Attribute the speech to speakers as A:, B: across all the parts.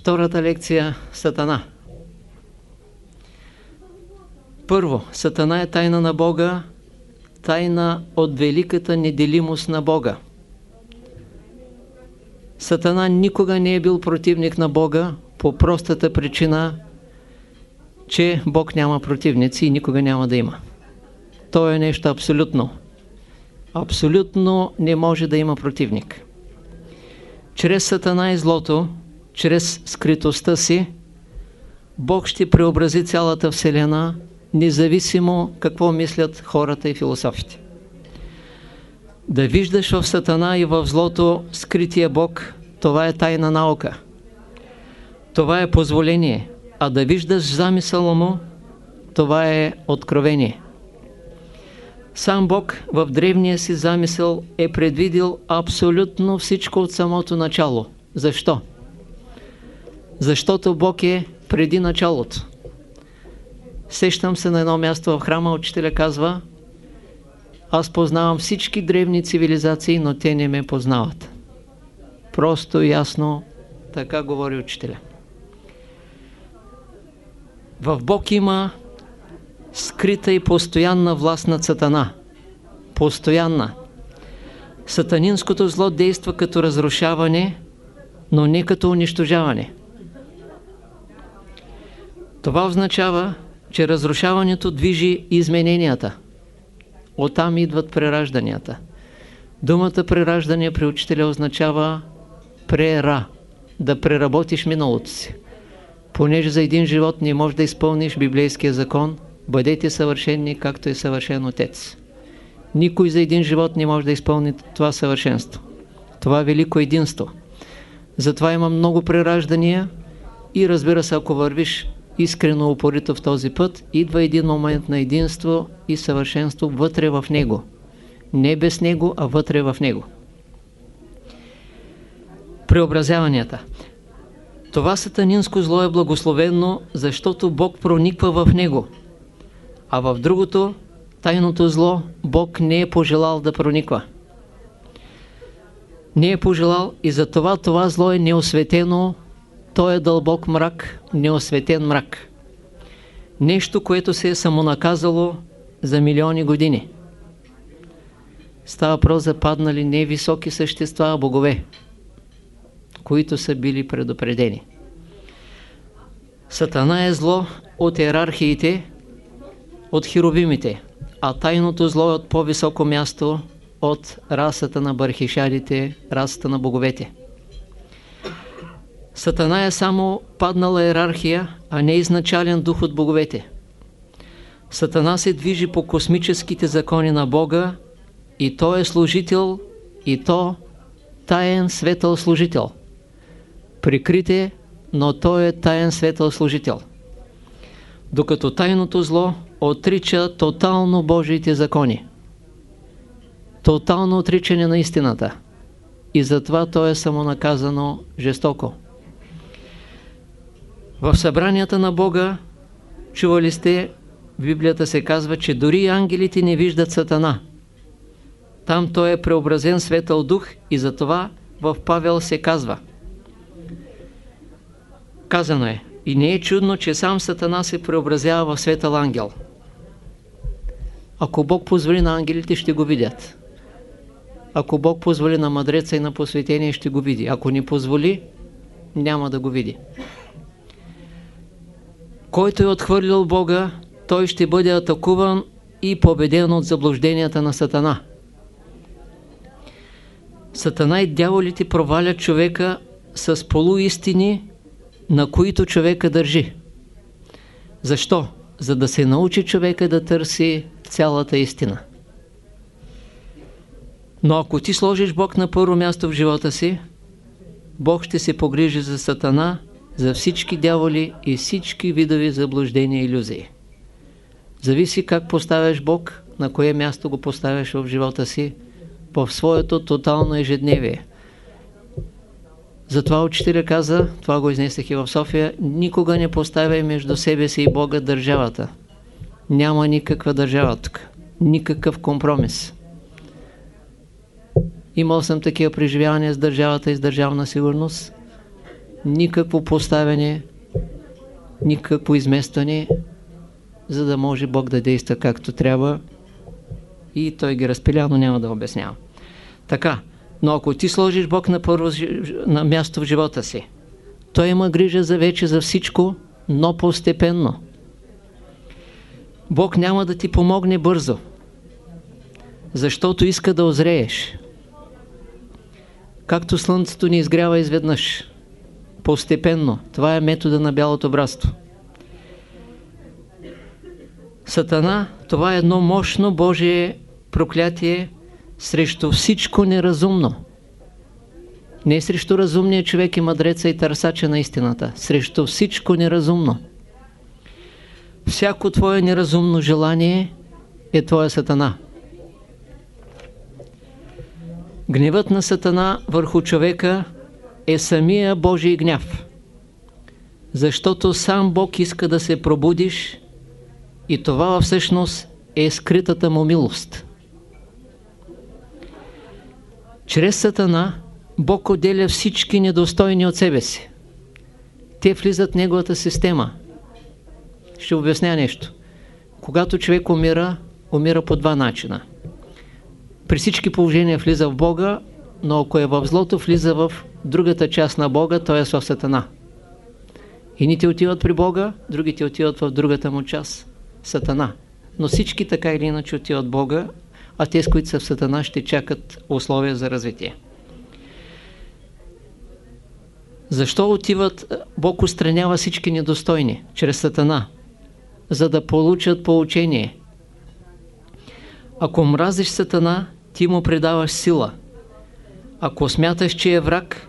A: Втората лекция – Сатана. Първо, Сатана е тайна на Бога, тайна от великата неделимост на Бога. Сатана никога не е бил противник на Бога по простата причина, че Бог няма противници и никога няма да има. То е нещо абсолютно. Абсолютно не може да има противник. Чрез Сатана и злото, чрез скритостта си, Бог ще преобрази цялата Вселена, независимо какво мислят хората и философите. Да виждаш в Сатана и в злото скрития Бог, това е тайна наука. Това е позволение, а да виждаш замисъла му, това е откровение. Сам Бог в древния си замисъл е предвидил абсолютно всичко от самото начало. Защо? Защото Бог е преди началото. Сещам се на едно място в храма, учителя казва аз познавам всички древни цивилизации, но те не ме познават. Просто ясно така говори учителя. В Бог има скрита и постоянна власт над Сатана. Постоянна. Сатанинското зло действа като разрушаване, но не като унищожаване. Това означава, че разрушаването движи измененията. Оттам идват преражданията. Думата прераждане при учителя означава прера, да преработиш миналото си. Понеже за един живот не можеш да изпълниш библейския закон, бъдете съвършенни, както е съвършен Отец. Никой за един живот не може да изпълни това съвършенство. Това е велико единство. Затова има много прераждания и разбира се, ако вървиш искрено упорито в този път, идва един момент на единство и съвършенство вътре в него. Не без него, а вътре в него. Преобразяванията. Това сатанинско зло е благословено, защото Бог прониква в него. А в другото, тайното зло, Бог не е пожелал да прониква. Не е пожелал и затова това зло е неосветено, то е дълбок мрак, неосветен мрак. Нещо, което се е самонаказало за милиони години. Става про за паднали не високи същества, а богове, които са били предупредени. Сатана е зло от иерархиите, от херовимите, а тайното зло е от по-високо място от расата на бархишарите, расата на боговете. Сатана е само паднала иерархия, а не изначален дух от боговете. Сатана се движи по космическите закони на Бога и той е служител, и то таен светъл служител. Прикрите, но той е таен светъл служител. Докато тайното зло отрича тотално Божиите закони. Тотално отричане на истината. И затова то е самонаказано жестоко. В събранията на Бога, чували сте, в Библията се казва, че дори ангелите не виждат Сатана. Там той е преобразен светъл дух и затова в Павел се казва. Казано е, и не е чудно, че сам Сатана се преобразява в светъл ангел. Ако Бог позволи на ангелите, ще го видят. Ако Бог позволи на мъдреца и на посветение, ще го види. Ако не позволи, няма да го види. Който е отхвърлил Бога, той ще бъде атакуван и победен от заблужденията на Сатана. Сатана и дяволите провалят човека с полуистини, на които човека държи. Защо? За да се научи човека да търси цялата истина. Но ако ти сложиш Бог на първо място в живота си, Бог ще се погрижи за Сатана, за всички дяволи и всички видови заблуждения и иллюзии. Зависи как поставяш Бог, на кое място го поставяш в живота си, в своето тотално ежедневие. Затова учителя каза, това го изнесех и в София, никога не поставяй между себе си и Бога държавата. Няма никаква държава тук. Никакъв компромис. Имал съм такива преживявания с държавата и с държавна сигурност. Никакво поставяне, никакво изместване, за да може Бог да действа както трябва и той ги разпиля, но няма да обяснявам. Така, но ако ти сложиш Бог на първо на място в живота си, той има грижа за вече за всичко, но постепенно. Бог няма да ти помогне бързо, защото иска да озрееш. Както слънцето ни изгрява изведнъж, постепенно. Това е метода на бялото братство. Сатана, това е едно мощно Божие проклятие срещу всичко неразумно. Не срещу разумния човек и мъдреца и търсача на истината, срещу всичко неразумно. Всяко твое неразумно желание е твоя сатана. Гневът на сатана върху човека е самия Божий гняв. Защото сам Бог иска да се пробудиш и това всъщност е скритата му милост. Чрез Сатана Бог отделя всички недостойни от себе си. Те влизат в неговата система. Ще обясня нещо. Когато човек умира, умира по два начина. При всички положения влиза в Бога, но ако е в злото, влиза в другата част на Бога, т.е. в Сатана. Едните отиват при Бога, другите отиват в другата му част, Сатана. Но всички така или иначе отиват Бога, а те, с които са в Сатана, ще чакат условия за развитие. Защо отиват? Бог устранява всички недостойни чрез Сатана, за да получат поучение. Ако мразиш Сатана, ти му предаваш сила. Ако смяташ, че е враг,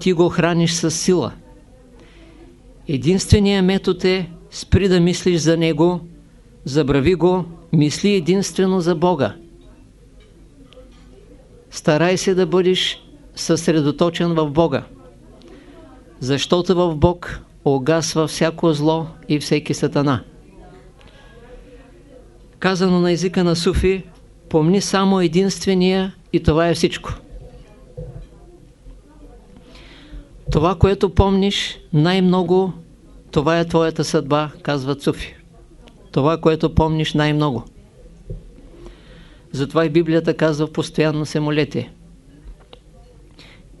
A: ти го храниш с сила. Единственият метод е спри да мислиш за него, забрави го, мисли единствено за Бога. Старай се да бъдеш съсредоточен в Бога, защото в Бог огасва всяко зло и всеки сатана. Казано на езика на Суфи, помни само единствения и това е всичко. Това, което помниш най-много, това е твоята съдба, казват Суфи. Това, което помниш най-много. Затова и Библията казва постоянно се молете.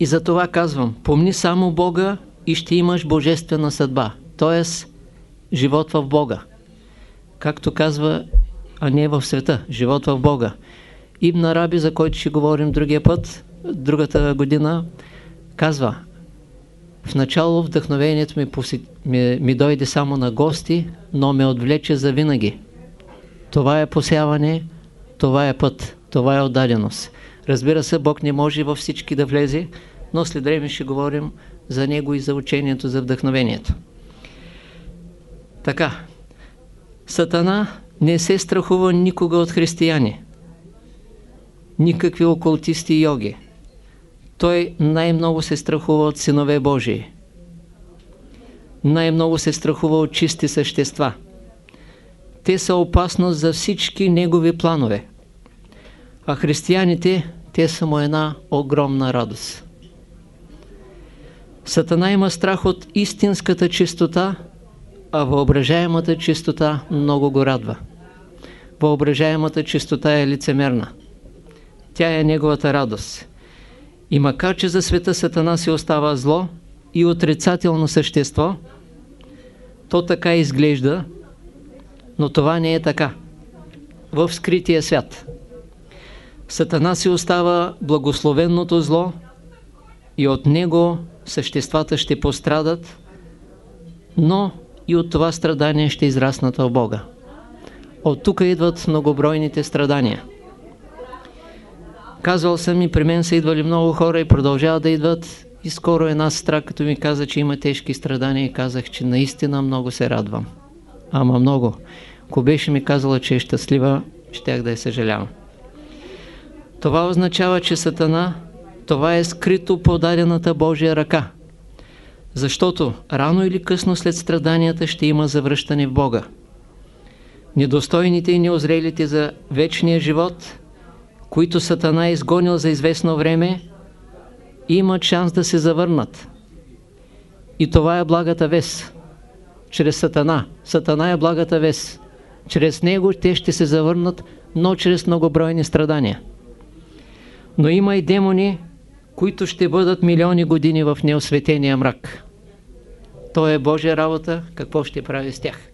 A: И за това казвам, помни само Бога и ще имаш божествена съдба, т.е. живот в Бога. Както казва, а не в света, живот в Бога. Ибн Араби, за който ще говорим другия път, другата година, казва, в начало вдъхновението ми, посет... ми, ми дойде само на гости, но ме отвлече за винаги. Това е посяване, това е път, това е отдаденост. Разбира се, Бог не може във всички да влезе, но след време ще говорим за Него и за учението, за вдъхновението. Така, Сатана не се страхува никога от християни, никакви окултисти и йоги. Той най-много се страхува от синове Божии. Най-много се страхува от чисти същества. Те са опасност за всички негови планове. А християните, те са му една огромна радост. Сатана има страх от истинската чистота, а въображаемата чистота много го радва. Въображаемата чистота е лицемерна. Тя е неговата радост. И макар, че за света Сатана си остава зло и отрицателно същество, то така изглежда, но това не е така. В скрития свят. Сатана си остава благословенното зло и от него съществата ще пострадат, но и от това страдание ще израснат в Бога. От тук идват многобройните страдания. Казвал съм и при мен са идвали много хора и продължават да идват. И скоро една сестра, като ми каза, че има тежки страдания и казах, че наистина много се радвам. Ама много. Ако беше ми казала, че е щастлива, щях да я съжалявам. Това означава, че Сатана, това е скрито подадената Божия ръка. Защото рано или късно след страданията ще има завръщане в Бога. Недостойните и неозрелите за вечния живот, които Сатана е изгонил за известно време, имат шанс да се завърнат. И това е благата вест. Чрез Сатана. Сатана е благата вест. Чрез него те ще се завърнат, но чрез многобройни страдания. Но има и демони, които ще бъдат милиони години в неосветения мрак. То е Божия работа, какво ще прави с тях.